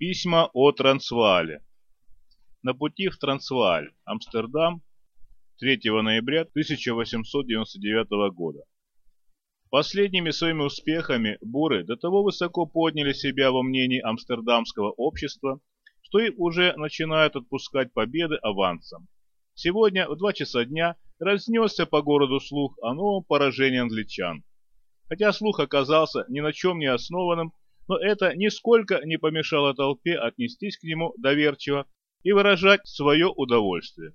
Письма о Трансваале. На пути в Трансвааль, Амстердам, 3 ноября 1899 года. Последними своими успехами буры до того высоко подняли себя во мнении амстердамского общества, что их уже начинают отпускать победы авансом. Сегодня в 2 часа дня разнесся по городу слух о новом поражении англичан. Хотя слух оказался ни на чем не основанным, но это нисколько не помешало толпе отнестись к нему доверчиво и выражать свое удовольствие.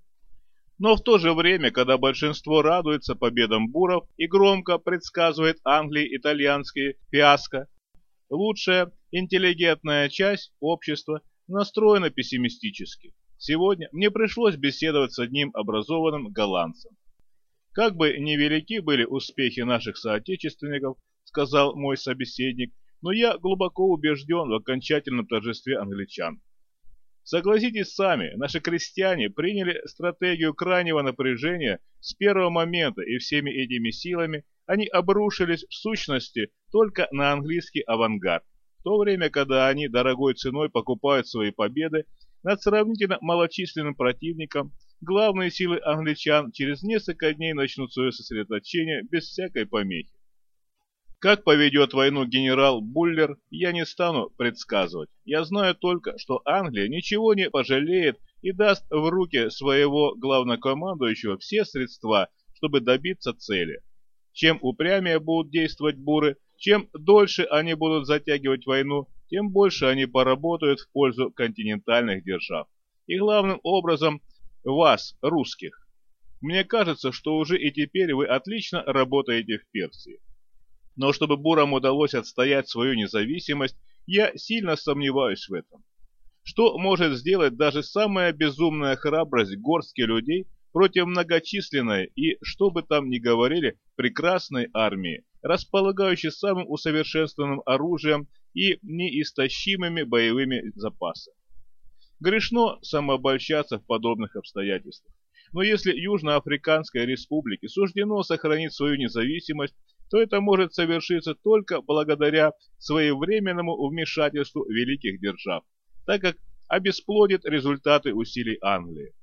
Но в то же время, когда большинство радуется победам буров и громко предсказывает Англии итальянские фиаско, лучшая интеллигентная часть общества настроена пессимистически. Сегодня мне пришлось беседовать с одним образованным голландцем. Как бы невелики были успехи наших соотечественников, сказал мой собеседник, но я глубоко убежден в окончательном торжестве англичан. Согласитесь сами, наши крестьяне приняли стратегию крайнего напряжения с первого момента, и всеми этими силами они обрушились в сущности только на английский авангард, в то время, когда они дорогой ценой покупают свои победы над сравнительно малочисленным противником, главные силы англичан через несколько дней начнут свое сосредоточение без всякой помехи. Как поведет войну генерал Буллер, я не стану предсказывать. Я знаю только, что Англия ничего не пожалеет и даст в руки своего главнокомандующего все средства, чтобы добиться цели. Чем упрямее будут действовать буры, чем дольше они будут затягивать войну, тем больше они поработают в пользу континентальных держав. И главным образом вас, русских. Мне кажется, что уже и теперь вы отлично работаете в Персии. Но чтобы бурам удалось отстоять свою независимость, я сильно сомневаюсь в этом. Что может сделать даже самая безумная храбрость горстки людей против многочисленной и, что бы там ни говорили, прекрасной армии, располагающей самым усовершенствованным оружием и неистощимыми боевыми запасами? Грешно самообольщаться в подобных обстоятельствах. Но если Южноафриканской республике суждено сохранить свою независимость, то это может совершиться только благодаря своевременному вмешательству великих держав, так как обесплодит результаты усилий Англии.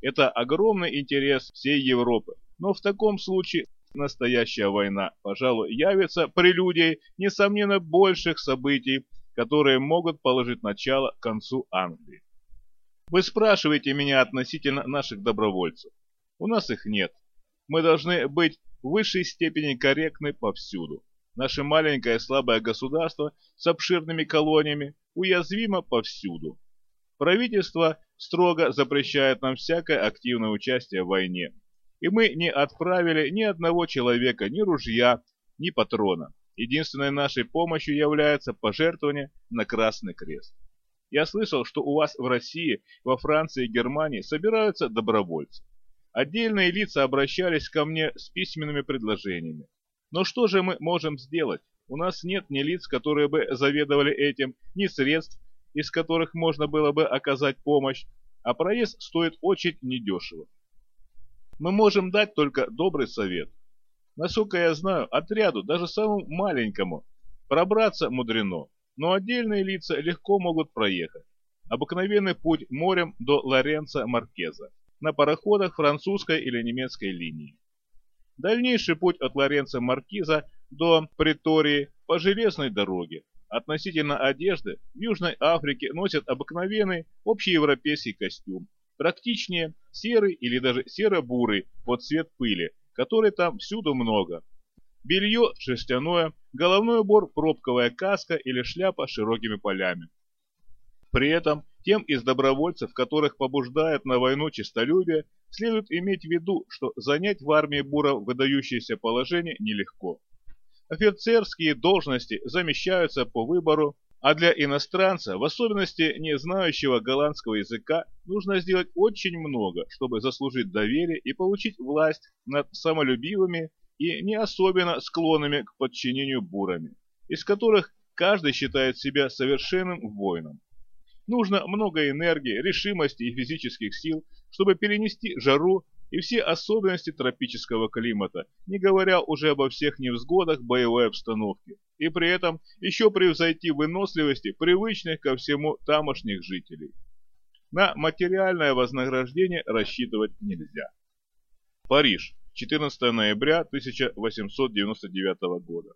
Это огромный интерес всей Европы, но в таком случае настоящая война, пожалуй, явится прелюдией несомненно больших событий, которые могут положить начало концу Англии. Вы спрашиваете меня относительно наших добровольцев. У нас их нет. Мы должны быть в высшей степени корректны повсюду. Наше маленькое слабое государство с обширными колониями уязвимо повсюду. Правительство строго запрещает нам всякое активное участие в войне. И мы не отправили ни одного человека, ни ружья, ни патрона. Единственной нашей помощью является пожертвование на Красный Крест. Я слышал, что у вас в России, во Франции и Германии собираются добровольцы. Отдельные лица обращались ко мне с письменными предложениями. Но что же мы можем сделать? У нас нет ни лиц, которые бы заведовали этим, ни средств, из которых можно было бы оказать помощь, а проезд стоит очень недешево. Мы можем дать только добрый совет. Насколько я знаю, отряду, даже самому маленькому, пробраться мудрено, но отдельные лица легко могут проехать. Обыкновенный путь морем до Лоренца Маркеза на пароходах французской или немецкой линии. Дальнейший путь от Лоренца Маркиза до Притории по железной дороге. Относительно одежды в Южной Африке носят обыкновенный общеевропейский костюм. Практичнее серый или даже серо-бурый под цвет пыли, который там всюду много. Белье шерстяное, головной убор пробковая каска или шляпа с широкими полями. При этом тем из добровольцев, которых побуждает на войну честолюбие, следует иметь в виду, что занять в армии буров выдающееся положение нелегко. Офицерские должности замещаются по выбору, а для иностранца, в особенности не знающего голландского языка, нужно сделать очень много, чтобы заслужить доверие и получить власть над самолюбивыми и не особенно склонными к подчинению бурами, из которых каждый считает себя совершенным воином. Нужно много энергии, решимости и физических сил, чтобы перенести жару и все особенности тропического климата, не говоря уже обо всех невзгодах боевой обстановки, и при этом еще превзойти выносливости привычных ко всему тамошних жителей. На материальное вознаграждение рассчитывать нельзя. Париж, 14 ноября 1899 года.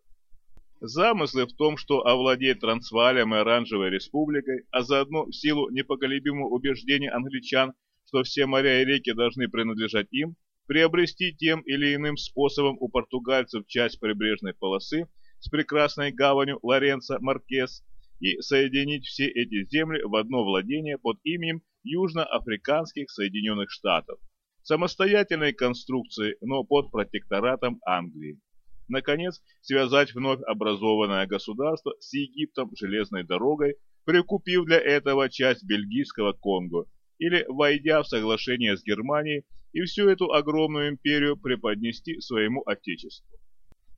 Замыслы в том, что овладеть Трансвалем и Оранжевой республикой, а заодно в силу непоколебимого убеждения англичан, что все моря и реки должны принадлежать им, приобрести тем или иным способом у португальцев часть прибрежной полосы с прекрасной гаванью Лоренцо Маркес и соединить все эти земли в одно владение под именем Южноафриканских Соединенных Штатов, самостоятельной конструкции, но под протекторатом Англии наконец, связать вновь образованное государство с Египтом железной дорогой, прикупив для этого часть бельгийского Конго, или войдя в соглашение с Германией и всю эту огромную империю преподнести своему отечеству.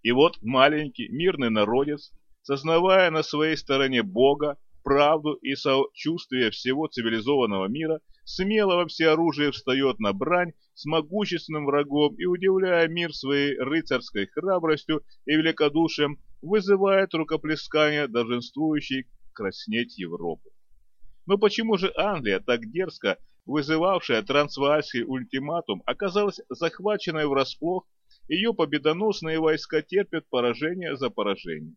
И вот маленький мирный народец, сознавая на своей стороне Бога, правду и сочувствие всего цивилизованного мира, смело во всеоружие встает на брань с могущественным врагом и, удивляя мир своей рыцарской храбростью и великодушием, вызывает рукоплескание долженствующей краснеть Европы. Но почему же Англия, так дерзко вызывавшая трансваальский ультиматум, оказалась захваченной врасплох, ее победоносные войска терпят поражение за поражением?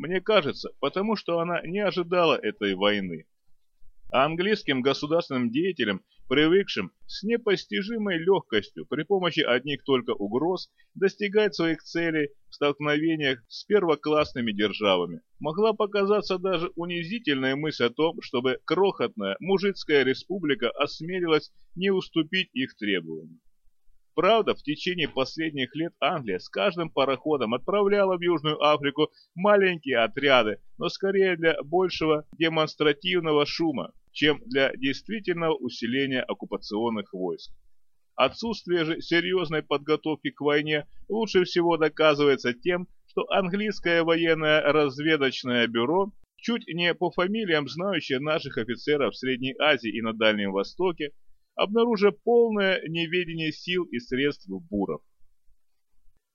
Мне кажется, потому что она не ожидала этой войны, а английским государственным деятелям, привыкшим с непостижимой легкостью при помощи одних только угроз достигать своих целей в столкновениях с первоклассными державами, могла показаться даже унизительная мысль о том, чтобы крохотная мужицкая республика осмелилась не уступить их требованиям. Правда, в течение последних лет Англия с каждым пароходом отправляла в Южную Африку маленькие отряды, но скорее для большего демонстративного шума, чем для действительного усиления оккупационных войск. Отсутствие же серьезной подготовки к войне лучше всего доказывается тем, что английское военное разведочное бюро, чуть не по фамилиям знающее наших офицеров в Средней Азии и на Дальнем Востоке, обнаружив полное неведение сил и средств буров.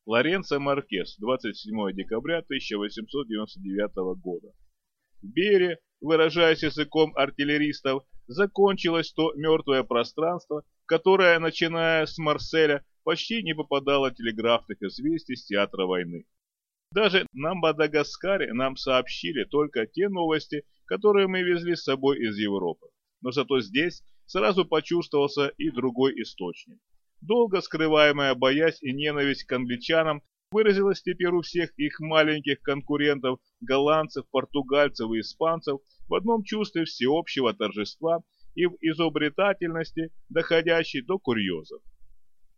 Лоренцо Маркес, 27 декабря 1899 года. В Бере, выражаясь языком артиллеристов, закончилось то мертвое пространство, которое, начиная с Марселя, почти не попадало телеграфных известий с театра войны. Даже на Мадагаскаре нам сообщили только те новости, которые мы везли с собой из Европы. Но зато здесь сразу почувствовался и другой источник. Долго скрываемая боязнь и ненависть к англичанам выразилась теперь у всех их маленьких конкурентов, голландцев, португальцев и испанцев, в одном чувстве всеобщего торжества и в изобретательности, доходящей до курьезов.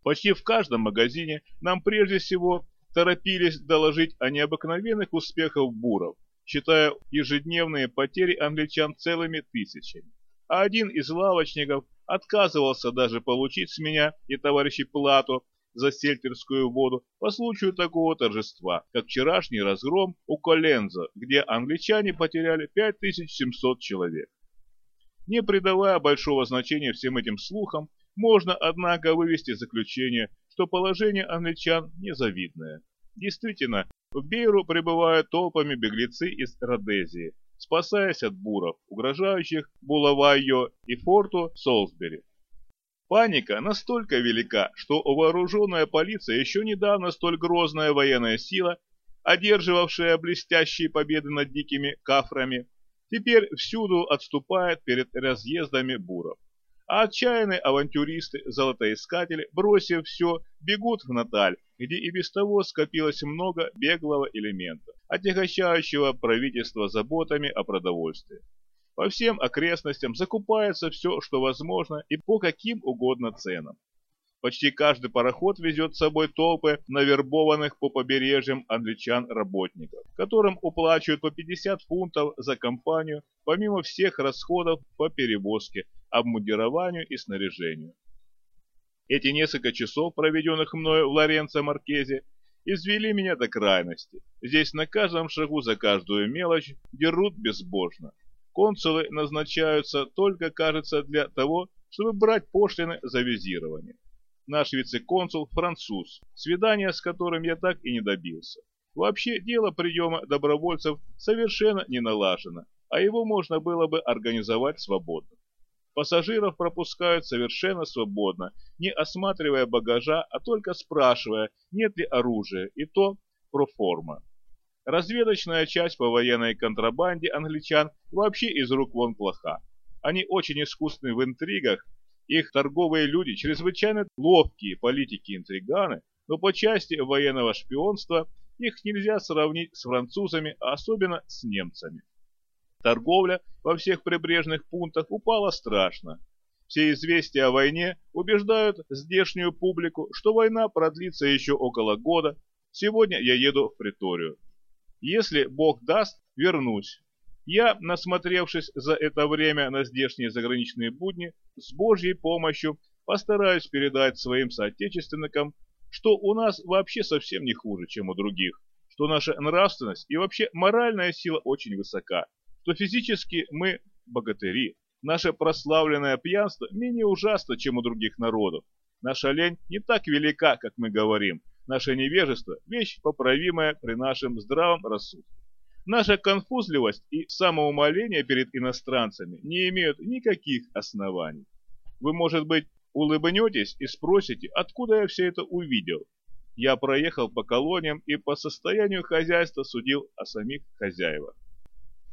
Почти в каждом магазине нам прежде всего торопились доложить о необыкновенных успехах буров, считая ежедневные потери англичан целыми тысячами а один из лавочников отказывался даже получить с меня и товарищей плату за сельтерскую воду по случаю такого торжества, как вчерашний разгром у Коленза, где англичане потеряли 5700 человек. Не придавая большого значения всем этим слухам, можно, однако, вывести заключение, что положение англичан незавидное. Действительно, в Бейру прибывают толпами беглецы из Родезии, спасаясь от буров, угрожающих Булавайо и форту Солсбери. Паника настолько велика, что вооруженная полиция, еще недавно столь грозная военная сила, одерживавшая блестящие победы над дикими кафрами, теперь всюду отступает перед разъездами буров. А отчаянные авантюристы, золотоискатели, бросив все, бегут в Наталь, где и без того скопилось много беглого элемента, отягощающего правительство заботами о продовольствии. По всем окрестностям закупается все, что возможно и по каким угодно ценам. Почти каждый пароход везет с собой толпы навербованных по побережьям англичан-работников, которым уплачивают по 50 фунтов за компанию, помимо всех расходов по перевозке, обмундированию и снаряжению. Эти несколько часов, проведенных мною в Лоренцо Маркезе, извели меня до крайности. Здесь на каждом шагу за каждую мелочь дерут безбожно. Консулы назначаются только, кажется, для того, чтобы брать пошлины за визирование. Наш вице-консул француз, свидания с которым я так и не добился. Вообще дело приема добровольцев совершенно не налажено, а его можно было бы организовать свободно. Пассажиров пропускают совершенно свободно, не осматривая багажа, а только спрашивая, нет ли оружия, и то проформа. Разведочная часть по военной контрабанде англичан вообще из рук вон плоха. Они очень искусны в интригах, их торговые люди чрезвычайно ловкие политики-интриганы, но по части военного шпионства их нельзя сравнить с французами, а особенно с немцами. Торговля во всех прибрежных пунктах упала страшно. Все известия о войне убеждают здешнюю публику, что война продлится еще около года. Сегодня я еду в приторию. Если Бог даст, вернусь. Я, насмотревшись за это время на здешние заграничные будни, с Божьей помощью постараюсь передать своим соотечественникам, что у нас вообще совсем не хуже, чем у других, что наша нравственность и вообще моральная сила очень высока, что физически мы богатыри, наше прославленное пьянство менее ужасно, чем у других народов, наша лень не так велика, как мы говорим, наше невежество – вещь поправимая при нашем здравом рассудке. Наша конфузливость и самоумоление перед иностранцами не имеют никаких оснований. Вы, может быть, улыбнетесь и спросите, откуда я все это увидел. Я проехал по колониям и по состоянию хозяйства судил о самих хозяевах.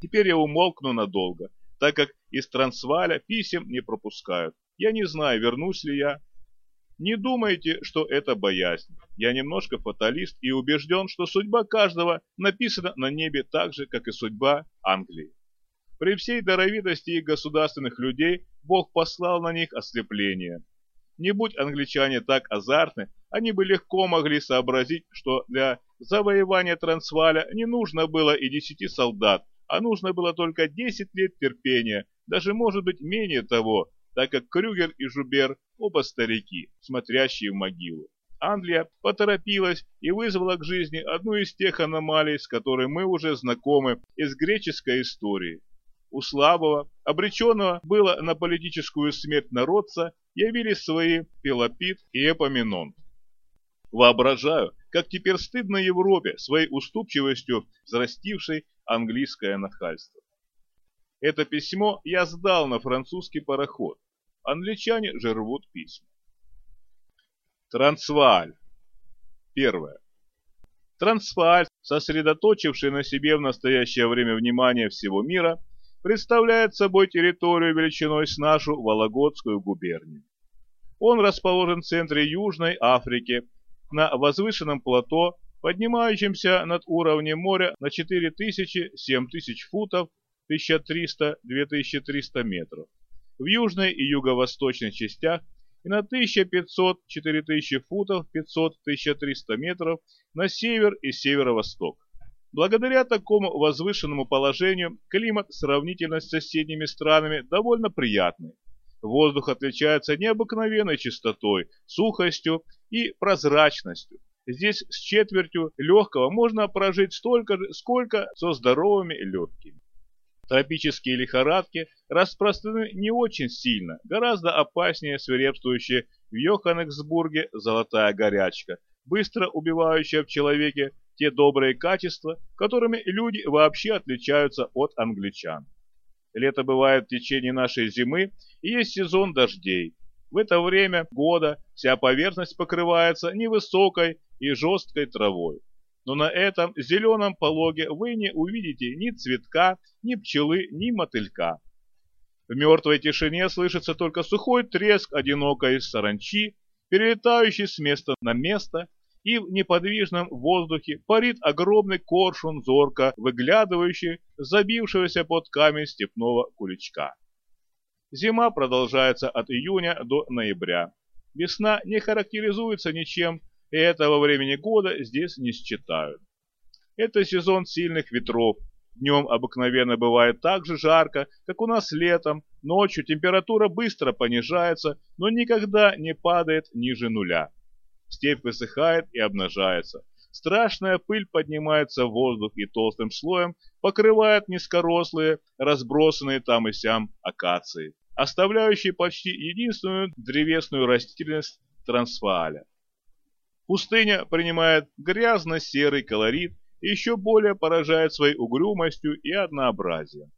Теперь я умолкну надолго, так как из Трансваля писем не пропускают. Я не знаю, вернусь ли я, не думайте, что это боязнь. Я немножко фаталист и убежден, что судьба каждого написана на небе так же, как и судьба Англии. При всей даровитости их государственных людей Бог послал на них ослепление. Не будь англичане так азартны, они бы легко могли сообразить, что для завоевания Трансваля не нужно было и десяти солдат, а нужно было только 10 лет терпения, даже может быть менее того, так как Крюгер и Жубер оба старики, смотрящие в могилу. Англия поторопилась и вызвала к жизни одну из тех аномалий, с которой мы уже знакомы из греческой истории. У слабого, обреченного было на политическую смерть народца, явились свои Пелопит и Эпоминонт. Воображаю, как теперь стыдно Европе своей уступчивостью взрастившей английское нахальство. Это письмо я сдал на французский пароход. Англичане же рвут письма. Трансвааль. Первое. Трансвааль, сосредоточивший на себе в настоящее время внимание всего мира, представляет собой территорию величиной с нашу Вологодскую губернию. Он расположен в центре Южной Африки, на возвышенном плато, поднимающемся над уровнем моря на 4000-7000 футов 1300-2300 метров в южной и юго-восточной частях и на 1500-4000 футов 500-1300 метров на север и северо-восток. Благодаря такому возвышенному положению климат сравнительно с соседними странами довольно приятный. Воздух отличается необыкновенной чистотой, сухостью и прозрачностью. Здесь с четвертью легкого можно прожить столько же, сколько со здоровыми легкими. Тропические лихорадки распространены не очень сильно, гораздо опаснее свирепствующая в Йоханнесбурге золотая горячка, быстро убивающая в человеке те добрые качества, которыми люди вообще отличаются от англичан. Лето бывает в течение нашей зимы и есть сезон дождей. В это время года вся поверхность покрывается невысокой и жесткой травой но на этом зеленом пологе вы не увидите ни цветка, ни пчелы, ни мотылька. В мертвой тишине слышится только сухой треск одинокой саранчи, перелетающий с места на место, и в неподвижном воздухе парит огромный коршун зорко, выглядывающий забившегося под камень степного куличка. Зима продолжается от июня до ноября. Весна не характеризуется ничем, и этого времени года здесь не считают. Это сезон сильных ветров. Днем обыкновенно бывает так же жарко, как у нас летом. Ночью температура быстро понижается, но никогда не падает ниже нуля. Степь высыхает и обнажается. Страшная пыль поднимается в воздух и толстым слоем покрывает низкорослые, разбросанные там и сям акации, оставляющие почти единственную древесную растительность Трансвааля. Пустыня принимает грязно-серый колорит еще более поражает своей угрюмостью и однообразием.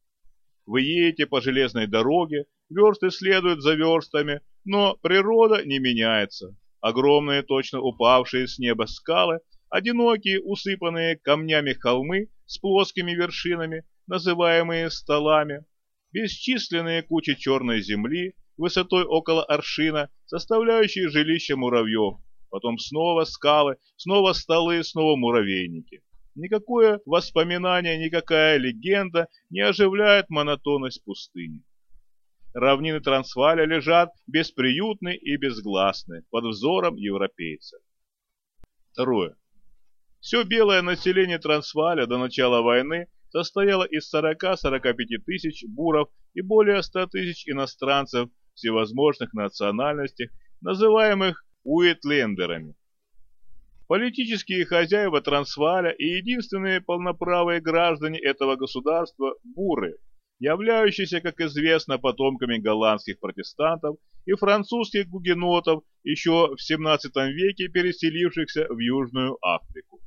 Вы едете по железной дороге, версты следуют за верстами, но природа не меняется. Огромные, точно упавшие с неба скалы, одинокие, усыпанные камнями холмы с плоскими вершинами, называемые столами, бесчисленные кучи черной земли, высотой около аршина, составляющие жилище муравьев, потом снова скалы, снова столы, снова муравейники. Никакое воспоминание, никакая легенда не оживляет монотонность пустыни. Равнины Трансваля лежат бесприютны и безгласны под взором европейца. Второе. Все белое население Трансваля до начала войны состояло из 40-45 тысяч буров и более 100 тысяч иностранцев всевозможных национальностей, называемых уитлендерами. Политические хозяева Трансваля и единственные полноправые граждане этого государства – буры, являющиеся, как известно, потомками голландских протестантов и французских гугенотов, еще в 17 веке переселившихся в Южную Африку.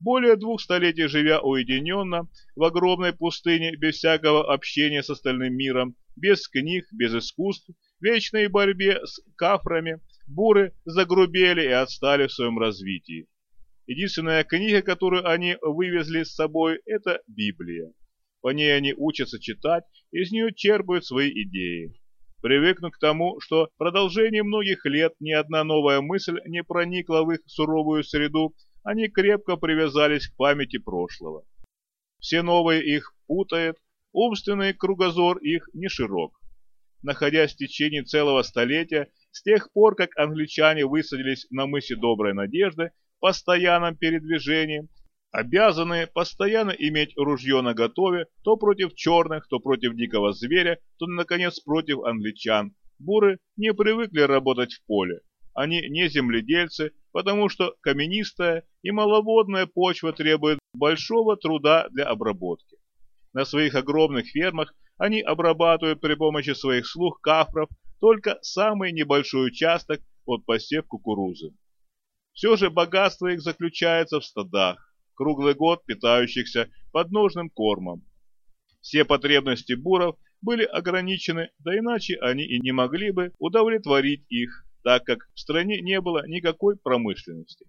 Более двух столетий живя уединенно, в огромной пустыне, без всякого общения с остальным миром, без книг, без искусств, вечной борьбе с кафрами – буры загрубели и отстали в своем развитии. Единственная книга, которую они вывезли с собой, это Библия. По ней они учатся читать, из нее черпают свои идеи. Привыкнув к тому, что в продолжении многих лет ни одна новая мысль не проникла в их суровую среду, они крепко привязались к памяти прошлого. Все новые их путает, умственный кругозор их не широк. Находясь в течение целого столетия с тех пор, как англичане высадились на мысе Доброй Надежды постоянном передвижении, обязаны постоянно иметь ружье наготове то против черных, то против дикого зверя, то, наконец, против англичан. Буры не привыкли работать в поле. Они не земледельцы, потому что каменистая и маловодная почва требует большого труда для обработки. На своих огромных фермах они обрабатывают при помощи своих слух кафров только самый небольшой участок под посев кукурузы. Все же богатство их заключается в стадах, круглый год питающихся подножным кормом. Все потребности буров были ограничены, да иначе они и не могли бы удовлетворить их, так как в стране не было никакой промышленности.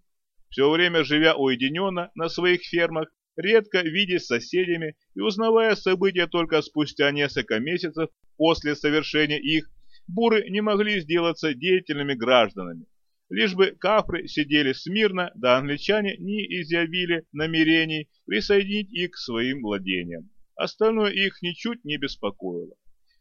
Все время живя уединенно на своих фермах, редко видясь с соседями и узнавая события только спустя несколько месяцев после совершения их, буры не могли сделаться деятельными гражданами. Лишь бы кафры сидели смирно, да англичане не изъявили намерений присоединить их к своим владениям. Остальное их ничуть не беспокоило.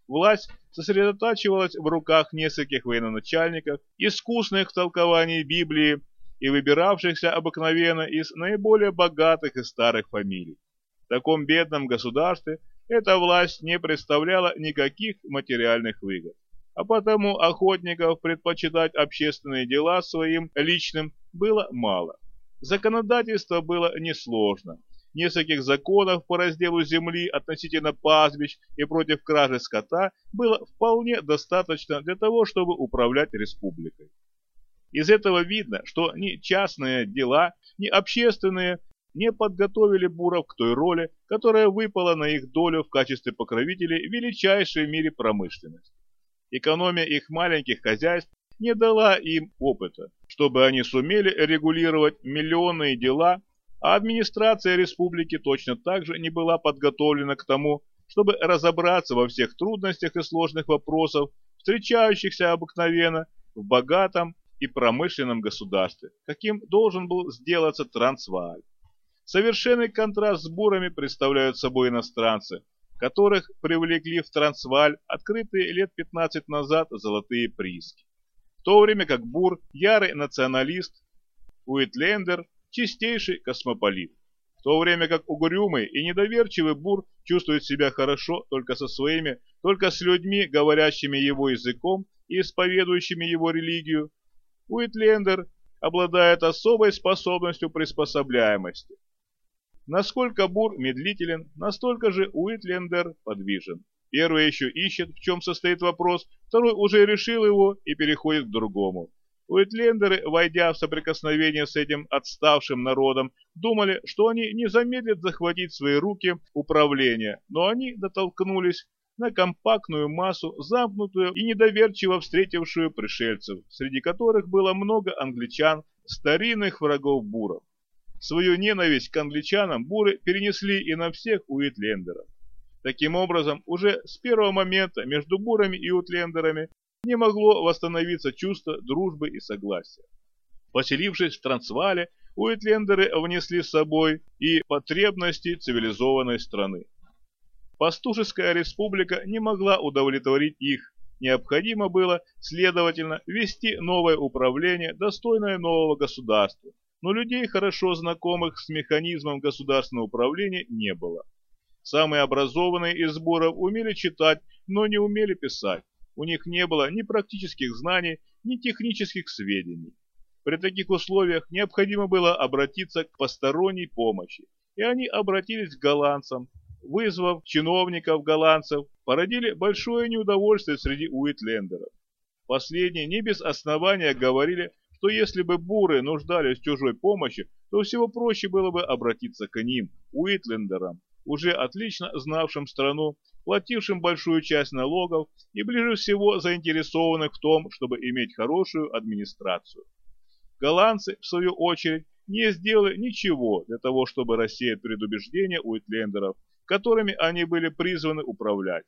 Власть сосредотачивалась в руках нескольких военачальников, искусных в толковании Библии и выбиравшихся обыкновенно из наиболее богатых и старых фамилий. В таком бедном государстве эта власть не представляла никаких материальных выгод а потому охотников предпочитать общественные дела своим личным было мало. Законодательство было несложно. Нескольких законов по разделу земли относительно пастбищ и против кражи скота было вполне достаточно для того, чтобы управлять республикой. Из этого видно, что ни частные дела, ни общественные не подготовили буров к той роли, которая выпала на их долю в качестве покровителей величайшей в мире промышленности. Экономия их маленьких хозяйств не дала им опыта, чтобы они сумели регулировать миллионные дела, а администрация республики точно так же не была подготовлена к тому, чтобы разобраться во всех трудностях и сложных вопросах, встречающихся обыкновенно в богатом и промышленном государстве, каким должен был сделаться Трансвааль. Совершенный контраст с бурами представляют собой иностранцы, которых привлекли в Трансваль открытые лет 15 назад золотые прииски. В то время как Бур – ярый националист, Уитлендер – чистейший космополит. В то время как угрюмый и недоверчивый Бур чувствует себя хорошо только со своими, только с людьми, говорящими его языком и исповедующими его религию, Уитлендер обладает особой способностью приспособляемости. Насколько Бур медлителен, настолько же Уитлендер подвижен. Первый еще ищет, в чем состоит вопрос, второй уже решил его и переходит к другому. Уитлендеры, войдя в соприкосновение с этим отставшим народом, думали, что они не замедлят захватить в свои руки управление, но они дотолкнулись на компактную массу, замкнутую и недоверчиво встретившую пришельцев, среди которых было много англичан, старинных врагов буров. Свою ненависть к англичанам буры перенесли и на всех уитлендеров. Таким образом, уже с первого момента между бурами и уитлендерами не могло восстановиться чувство дружбы и согласия. Поселившись в Трансвале, уитлендеры внесли с собой и потребности цивилизованной страны. Пастушеская республика не могла удовлетворить их, необходимо было, следовательно, ввести новое управление, достойное нового государства, но людей, хорошо знакомых с механизмом государственного управления, не было. Самые образованные из сборов умели читать, но не умели писать. У них не было ни практических знаний, ни технических сведений. При таких условиях необходимо было обратиться к посторонней помощи, и они обратились к голландцам, вызвав чиновников-голландцев, породили большое неудовольствие среди уитлендеров. Последние не без основания говорили, что если бы буры нуждались в чужой помощи, то всего проще было бы обратиться к ним, уитлендерам, уже отлично знавшим страну, платившим большую часть налогов и ближе всего заинтересованных в том, чтобы иметь хорошую администрацию. Голландцы, в свою очередь, не сделали ничего для того, чтобы рассеять предубеждения уитлендеров, которыми они были призваны управлять.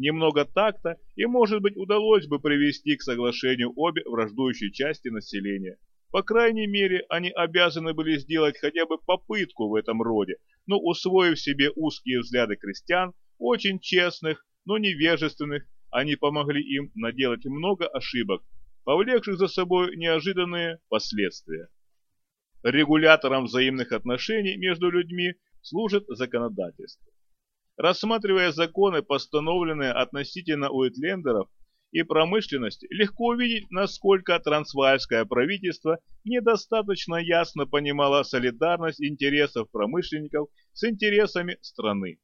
Немного такта и, может быть, удалось бы привести к соглашению обе враждующие части населения. По крайней мере, они обязаны были сделать хотя бы попытку в этом роде, но усвоив себе узкие взгляды крестьян, очень честных, но невежественных, они помогли им наделать много ошибок, повлекших за собой неожиданные последствия. Регулятором взаимных отношений между людьми служит законодательство. Рассматривая законы, постановленные относительно уитлендеров и промышленности, легко увидеть, насколько трансвальское правительство недостаточно ясно понимало солидарность интересов промышленников с интересами страны.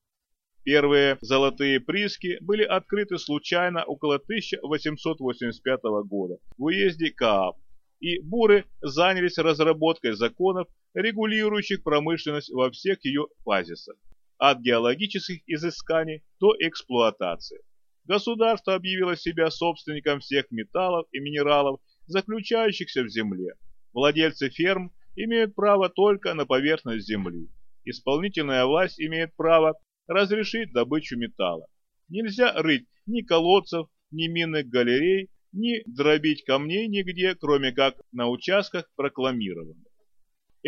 Первые золотые прииски были открыты случайно около 1885 года в уезде Каап, и буры занялись разработкой законов, регулирующих промышленность во всех ее фазисах, от геологических изысканий до эксплуатации. Государство объявило себя собственником всех металлов и минералов, заключающихся в земле. Владельцы ферм имеют право только на поверхность земли. Исполнительная власть имеет право разрешить добычу металла. Нельзя рыть ни колодцев, ни минных галерей, ни дробить камней нигде, кроме как на участках прокламированных.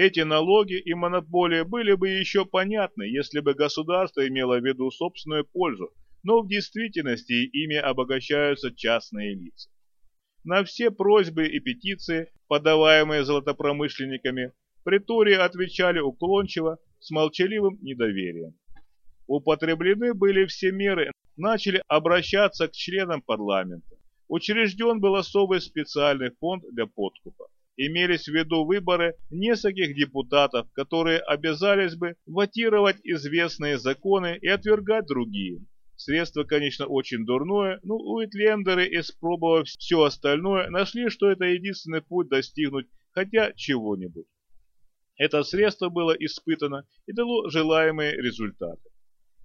Эти налоги и монополии были бы еще понятны, если бы государство имело в виду собственную пользу, но в действительности ими обогащаются частные лица. На все просьбы и петиции, подаваемые золотопромышленниками, притории отвечали уклончиво, с молчаливым недоверием. Употреблены были все меры, начали обращаться к членам парламента. Учрежден был особый специальный фонд для подкупа. Имелись в виду выборы нескольких депутатов, которые обязались бы ватировать известные законы и отвергать другие. Средство, конечно, очень дурное, но Уитлендеры, испробовав все остальное, нашли, что это единственный путь достигнуть хотя чего-нибудь. Это средство было испытано и дало желаемые результаты.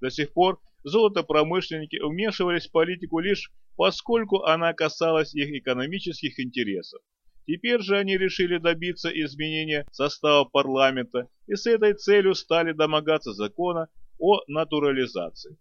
До сих пор золотопромышленники вмешивались в политику лишь поскольку она касалась их экономических интересов. Теперь же они решили добиться изменения состава парламента и с этой целью стали домогаться закона о натурализации.